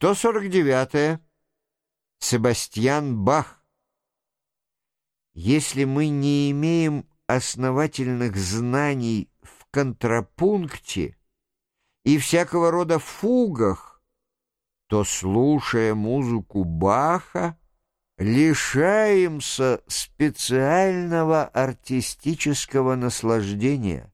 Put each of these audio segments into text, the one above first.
149. -е. Себастьян Бах. Если мы не имеем основательных знаний в контрапункте и всякого рода фугах, то, слушая музыку Баха, лишаемся специального артистического наслаждения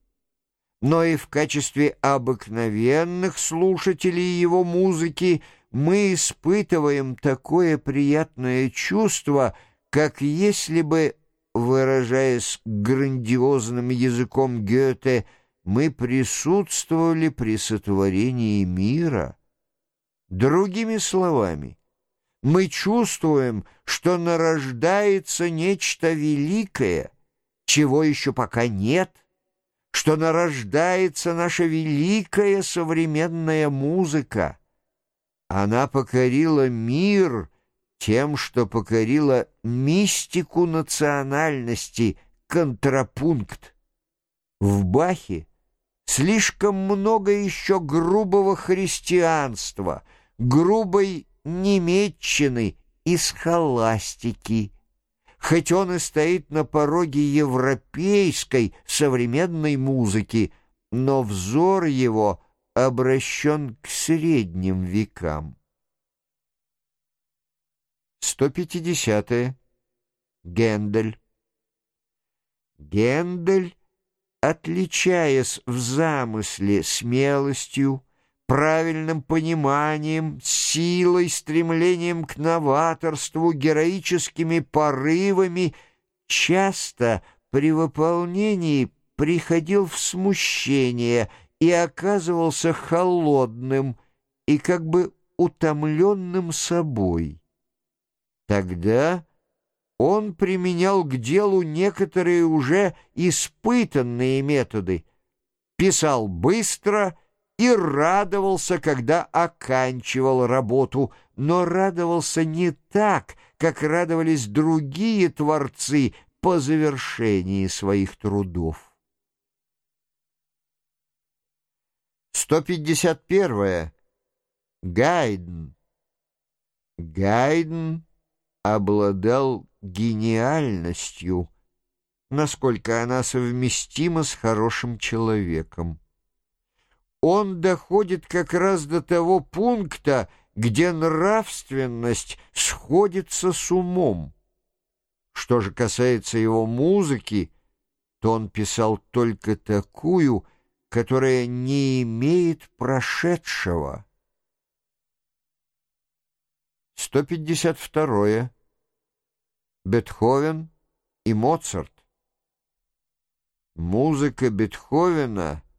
но и в качестве обыкновенных слушателей его музыки мы испытываем такое приятное чувство, как если бы, выражаясь грандиозным языком Гёте, мы присутствовали при сотворении мира. Другими словами, мы чувствуем, что нарождается нечто великое, чего еще пока нет — что нарождается наша великая современная музыка. Она покорила мир тем, что покорила мистику национальности, контрапункт. В Бахе слишком много еще грубого христианства, грубой немеччины и схоластики, хоть он и стоит на пороге европейской современной музыки, но взор его обращен к средним векам. 150. -е. Гендель. Гендель, отличаясь в замысле смелостью, правильным пониманием, силой, стремлением к новаторству, героическими порывами, часто при выполнении приходил в смущение и оказывался холодным и как бы утомленным собой. Тогда он применял к делу некоторые уже испытанные методы, писал быстро и радовался, когда оканчивал работу, но радовался не так, как радовались другие творцы по завершении своих трудов. 151. Гайден. Гайден обладал гениальностью, насколько она совместима с хорошим человеком он доходит как раз до того пункта, где нравственность сходится с умом. Что же касается его музыки, то он писал только такую, которая не имеет прошедшего. 152. Бетховен и Моцарт. Музыка Бетховена —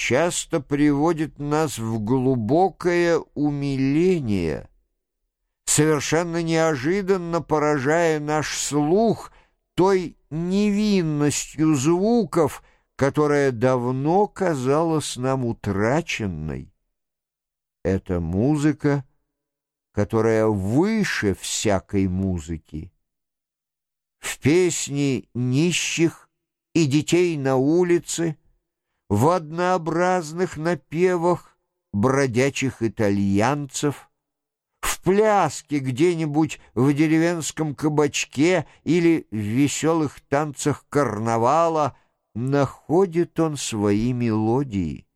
часто приводит нас в глубокое умиление, совершенно неожиданно поражая наш слух той невинностью звуков, которая давно казалась нам утраченной. Это музыка, которая выше всякой музыки. В песни нищих и детей на улице — в однообразных напевах бродячих итальянцев, в пляске где-нибудь в деревенском кабачке или в веселых танцах карнавала находит он свои мелодии.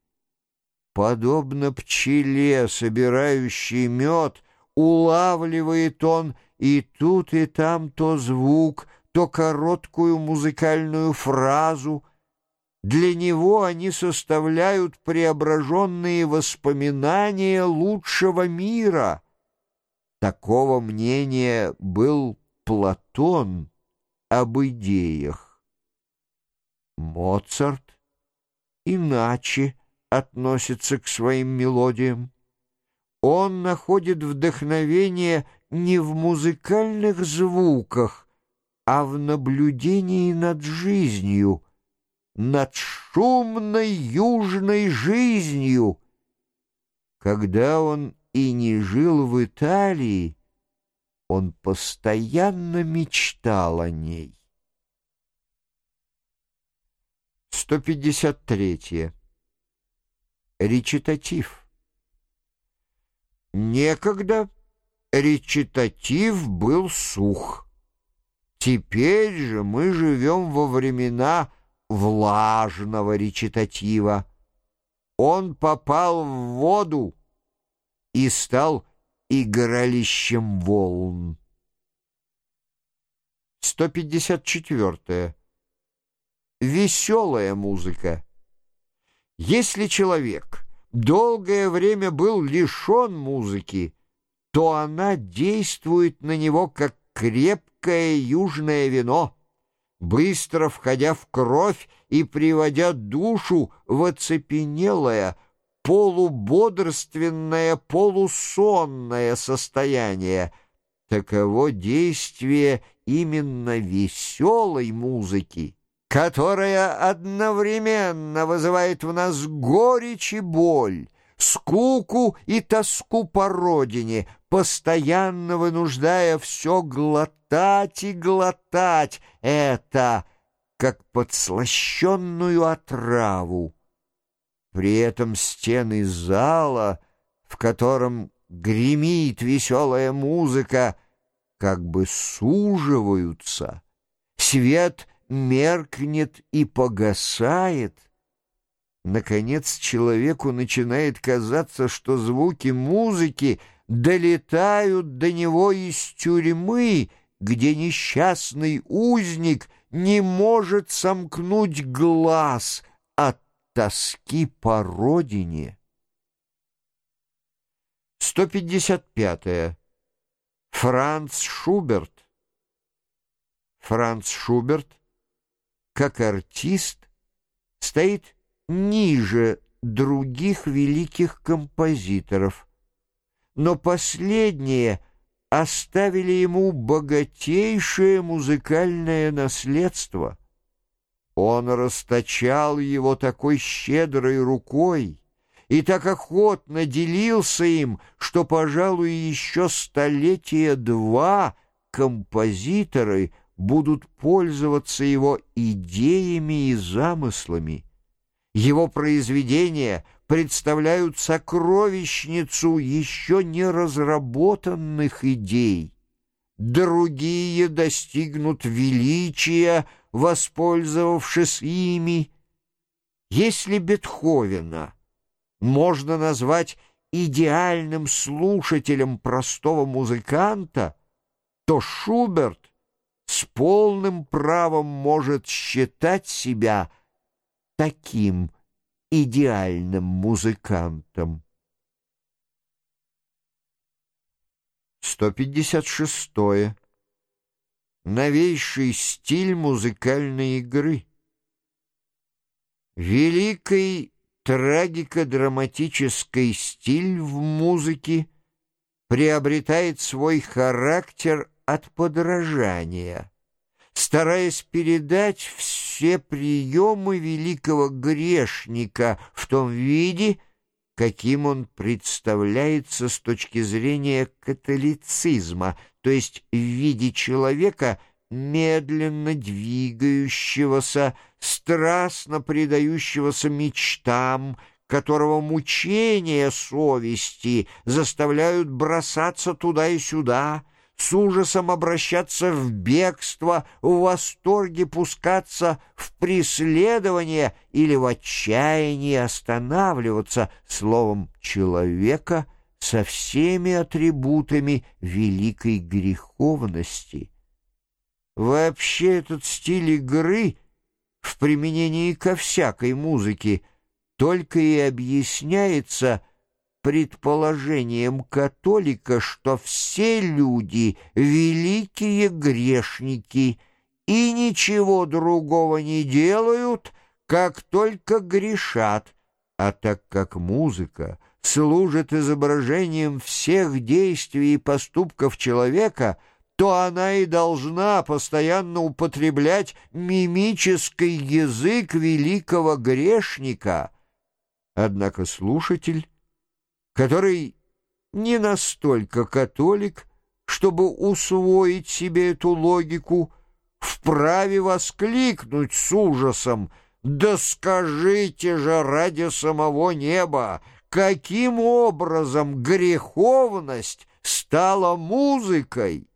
Подобно пчеле, собирающей мед, улавливает он и тут, и там то звук, то короткую музыкальную фразу — для него они составляют преображенные воспоминания лучшего мира. Такого мнения был Платон об идеях. Моцарт иначе относится к своим мелодиям. Он находит вдохновение не в музыкальных звуках, а в наблюдении над жизнью, над шумной южной жизнью. Когда он и не жил в Италии, он постоянно мечтал о ней. 153. Речитатив. Некогда речитатив был сух. Теперь же мы живем во времена влажного речитатива. Он попал в воду и стал игралищем волн. 154. Веселая музыка. Если человек долгое время был лишен музыки, то она действует на него как крепкое южное вино, быстро входя в кровь и приводя душу в оцепенелое, полубодрственное, полусонное состояние. Таково действие именно веселой музыки, которая одновременно вызывает в нас горечь и боль, скуку и тоску по родине, постоянно вынуждая все глотать и глотать это, как подслащенную отраву. При этом стены зала, в котором гремит веселая музыка, как бы суживаются, свет меркнет и погасает. Наконец человеку начинает казаться, что звуки музыки долетают до него из тюрьмы, где несчастный узник не может сомкнуть глаз от тоски по родине. 155. -е. Франц Шуберт. Франц Шуберт, как артист, стоит ниже других великих композиторов, но последние оставили ему богатейшее музыкальное наследство. Он расточал его такой щедрой рукой, и так охотно делился им, что, пожалуй, еще столетия два композиторы будут пользоваться его идеями и замыслами. Его произведения представляют сокровищницу еще не разработанных идей. Другие достигнут величия, воспользовавшись ими. Если Бетховена можно назвать идеальным слушателем простого музыканта, то Шуберт с полным правом может считать себя таким идеальным музыкантом. 156. -е. Новейший стиль музыкальной игры. Великий трагико-драматический стиль в музыке приобретает свой характер от подражания, стараясь передать все приемы великого грешника в том виде, каким он представляется с точки зрения католицизма, то есть в виде человека – медленно двигающегося, страстно предающегося мечтам, которого мучения совести заставляют бросаться туда и сюда, с ужасом обращаться в бегство, в восторге пускаться в преследование или в отчаянии останавливаться, словом, человека со всеми атрибутами великой греховности. Вообще этот стиль игры в применении ко всякой музыке только и объясняется предположением католика, что все люди — великие грешники и ничего другого не делают, как только грешат, а так как музыка служит изображением всех действий и поступков человека — то она и должна постоянно употреблять мимический язык великого грешника. Однако слушатель, который не настолько католик, чтобы усвоить себе эту логику, вправе воскликнуть с ужасом «Да скажите же ради самого неба, каким образом греховность стала музыкой.